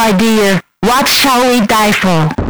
my dear, what shall we die for?